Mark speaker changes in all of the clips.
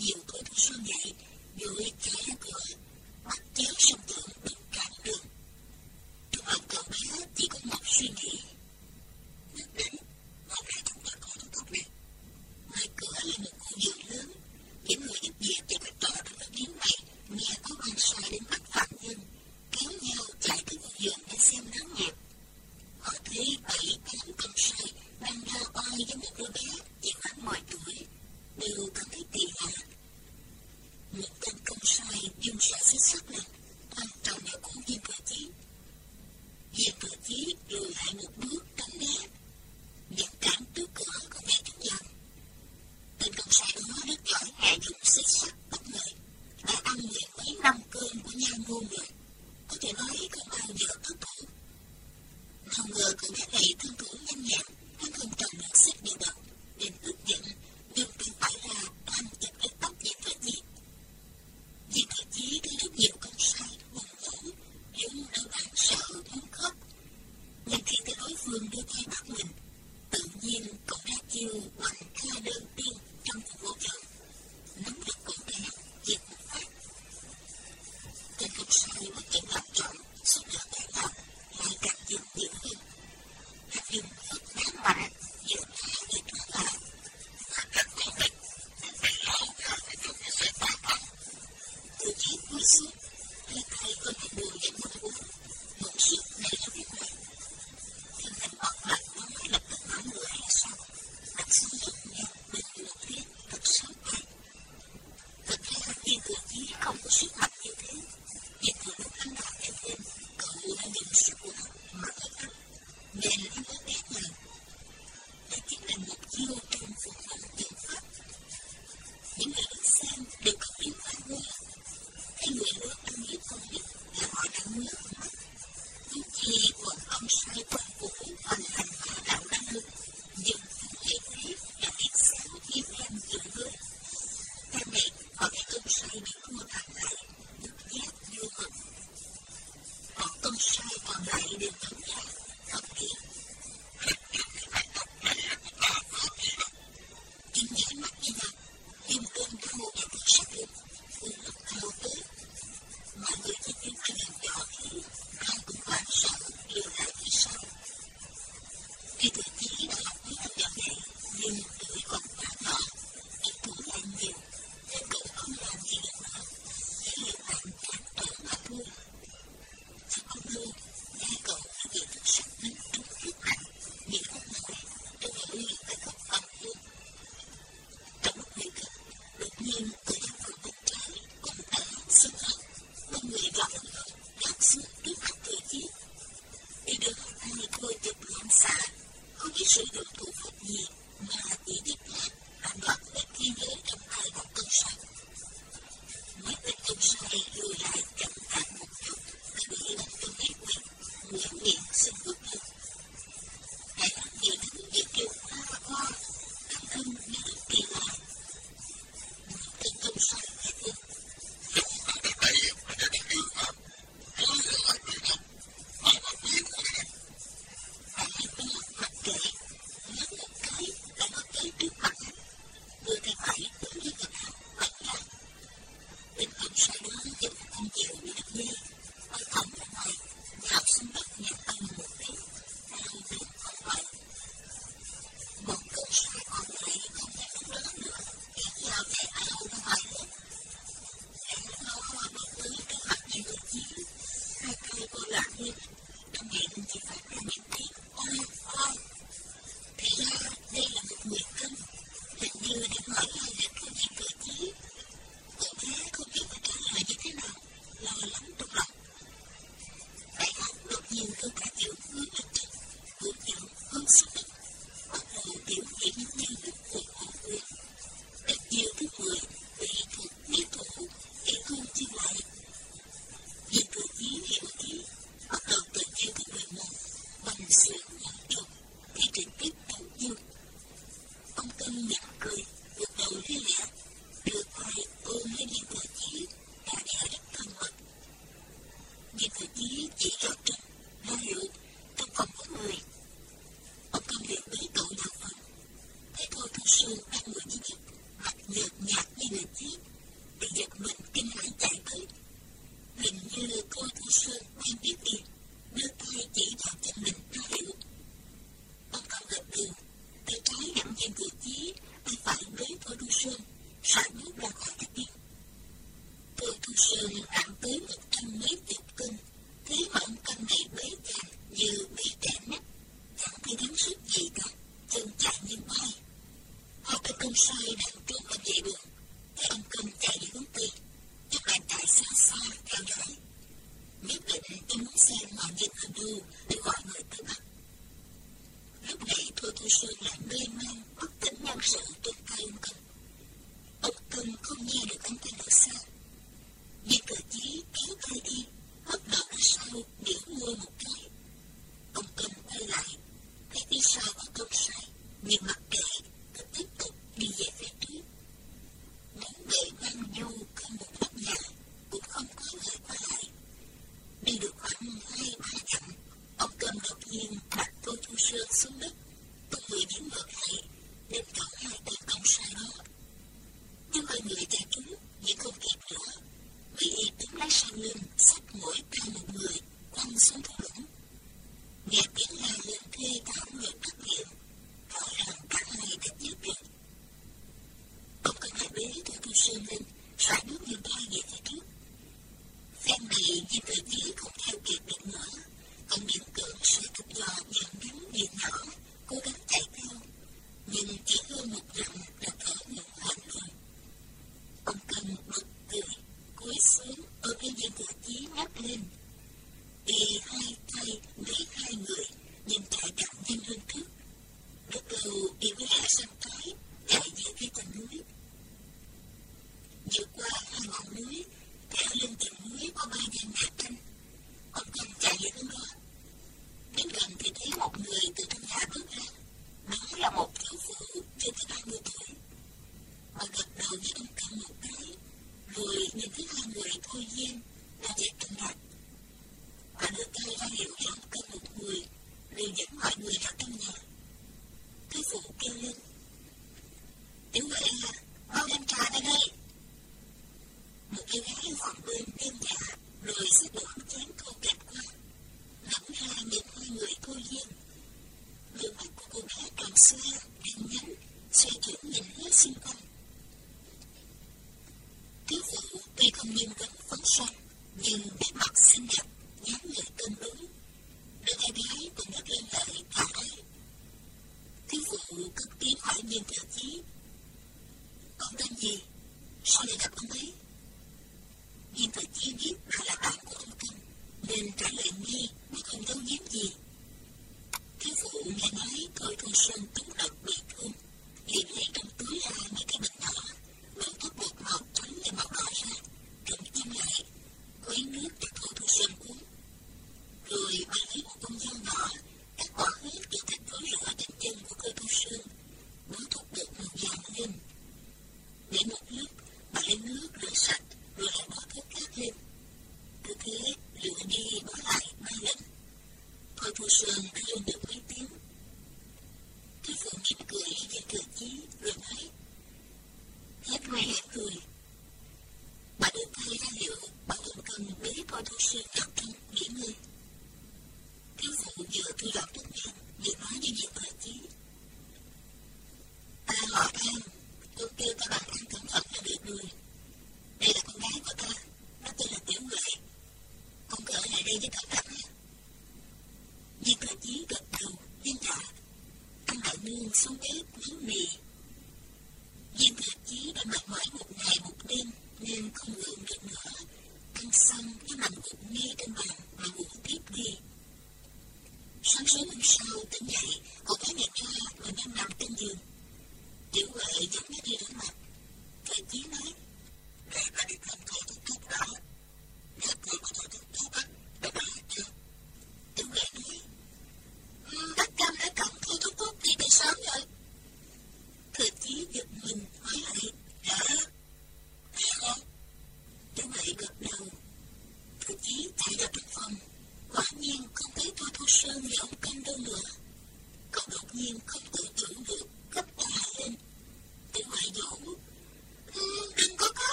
Speaker 1: いうこと She, An Sương tạm cưới một anh mới tiệp cưng, thế mộng canh này bế chàng như Kevin dan Dwi pemain yang datang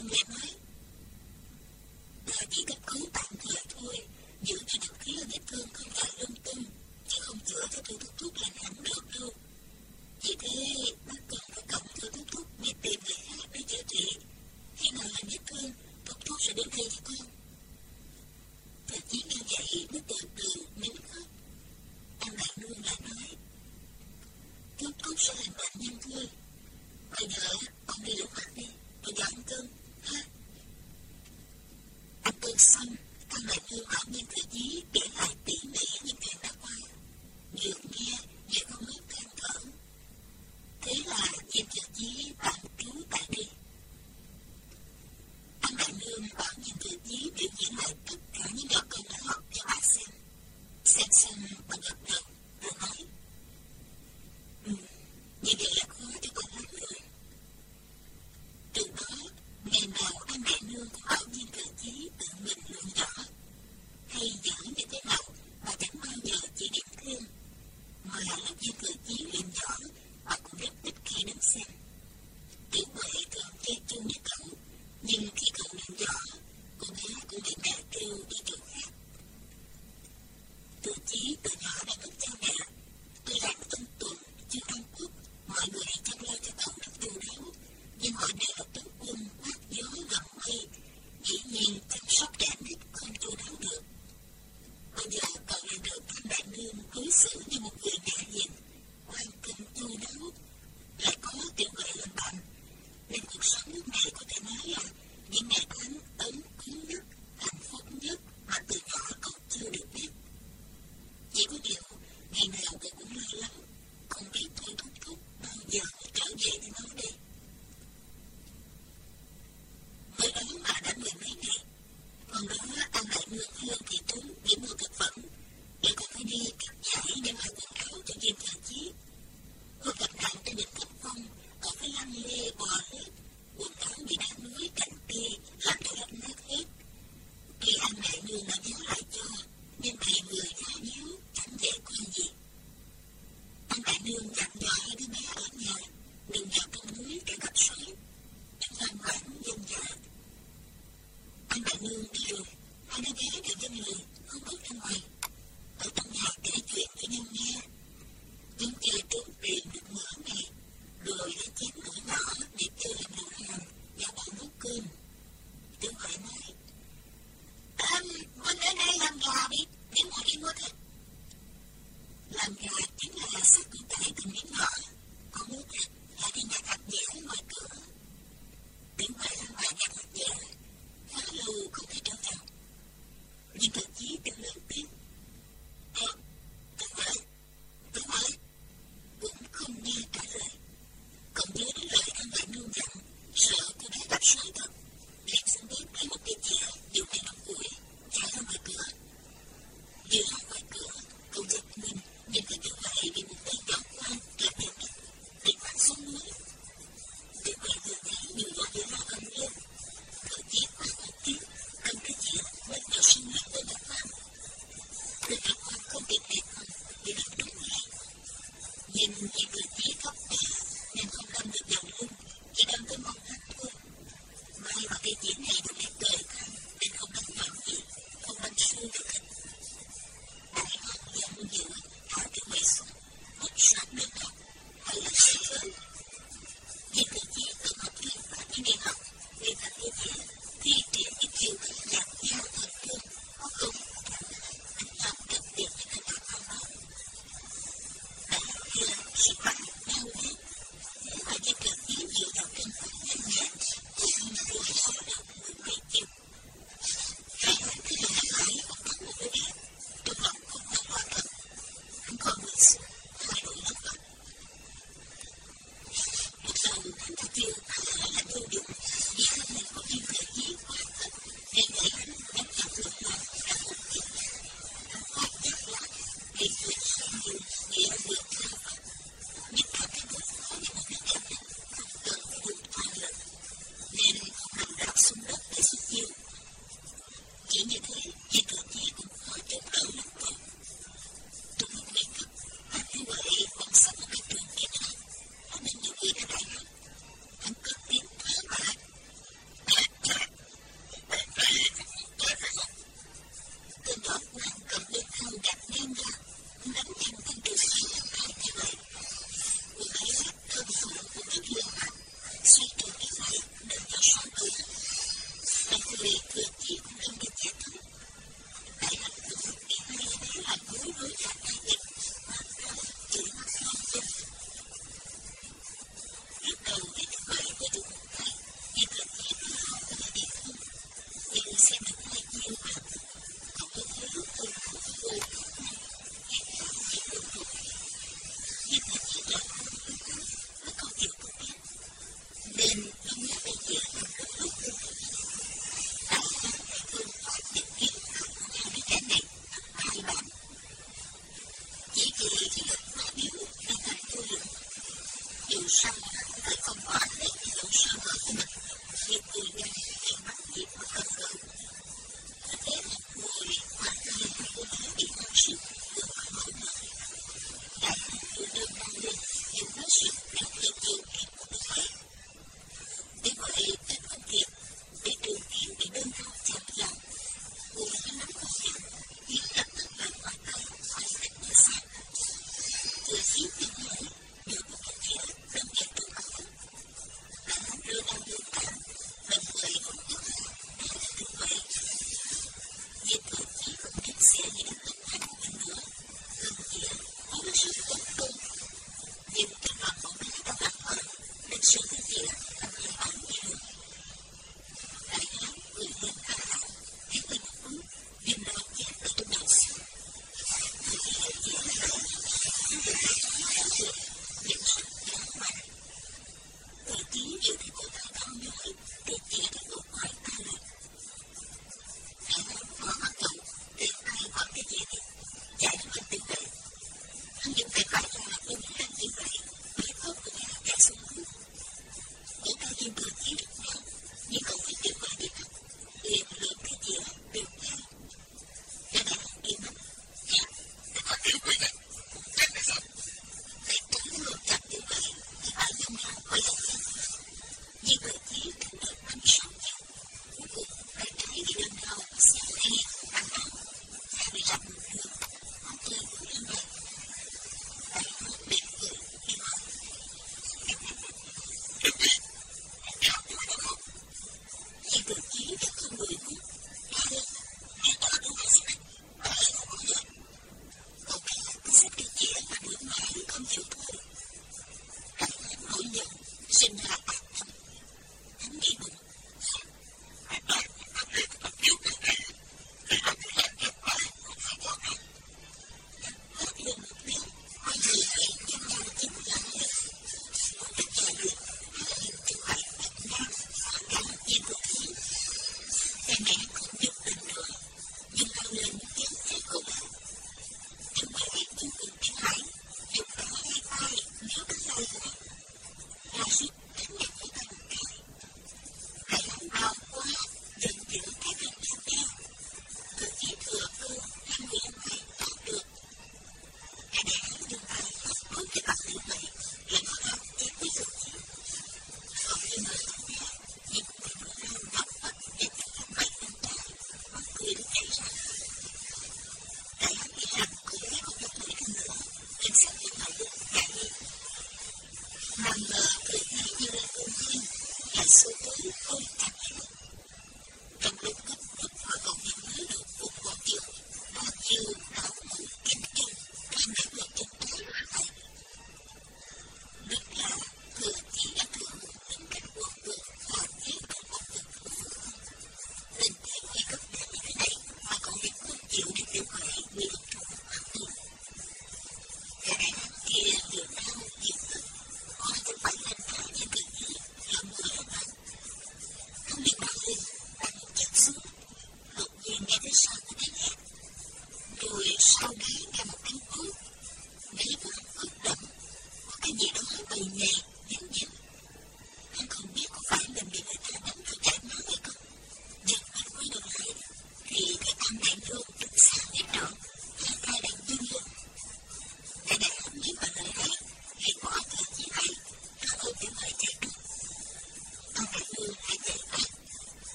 Speaker 1: in that? midnight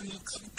Speaker 1: sweet.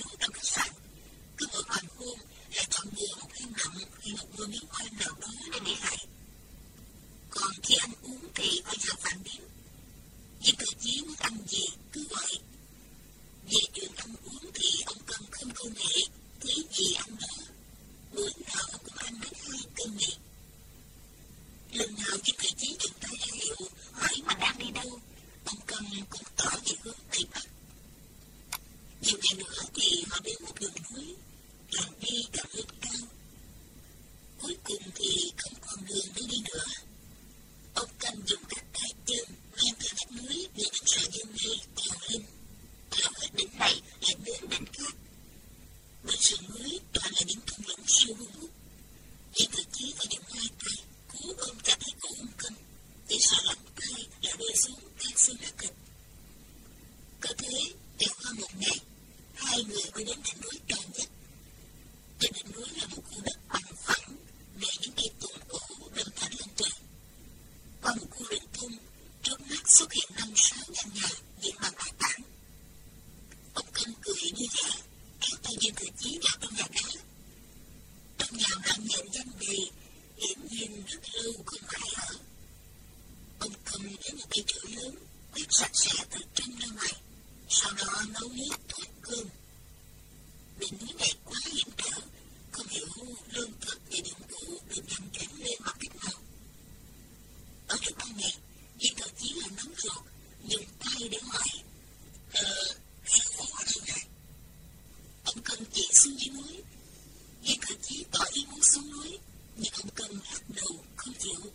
Speaker 1: nhưng ông cân hất đầu không chịu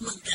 Speaker 1: nunca